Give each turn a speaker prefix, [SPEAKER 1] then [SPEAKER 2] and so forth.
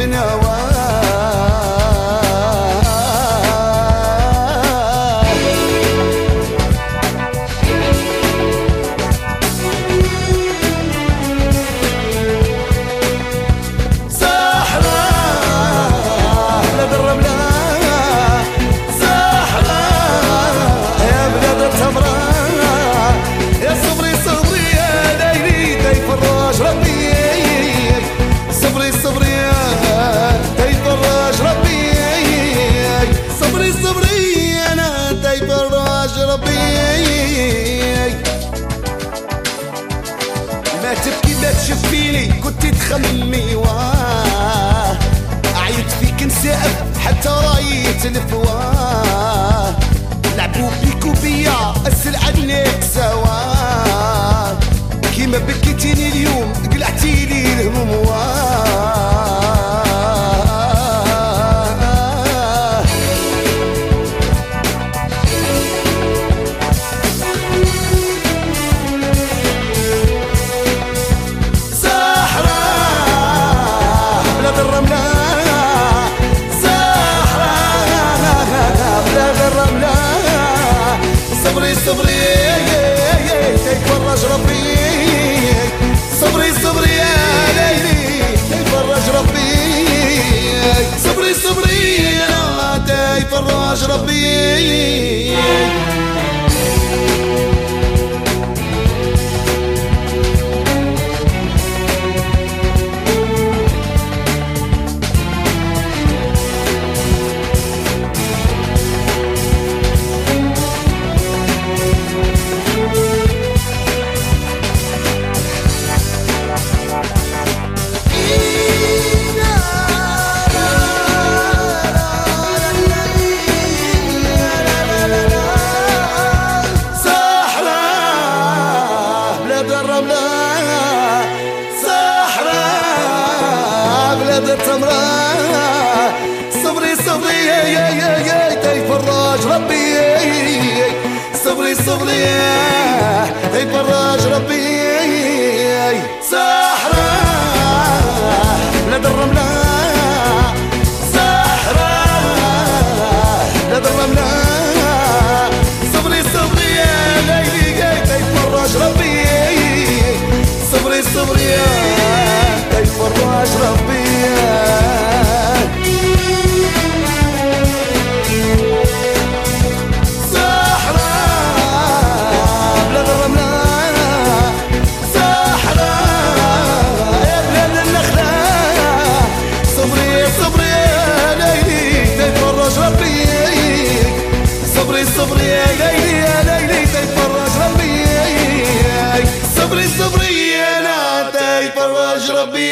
[SPEAKER 1] even تشفيني كنت تخممي واه. عيط فيك نسأل حتى رايت الفواه يا يفرج ربي بلاد التمرة صبري صبري يا يا يا يا. تيفرج ربي؟ صبري صبري تيفرج ربي؟ صبري صبري يا ليلي يا ليلي تيفرج ربي صبري صبري يا لا تيفرج ربي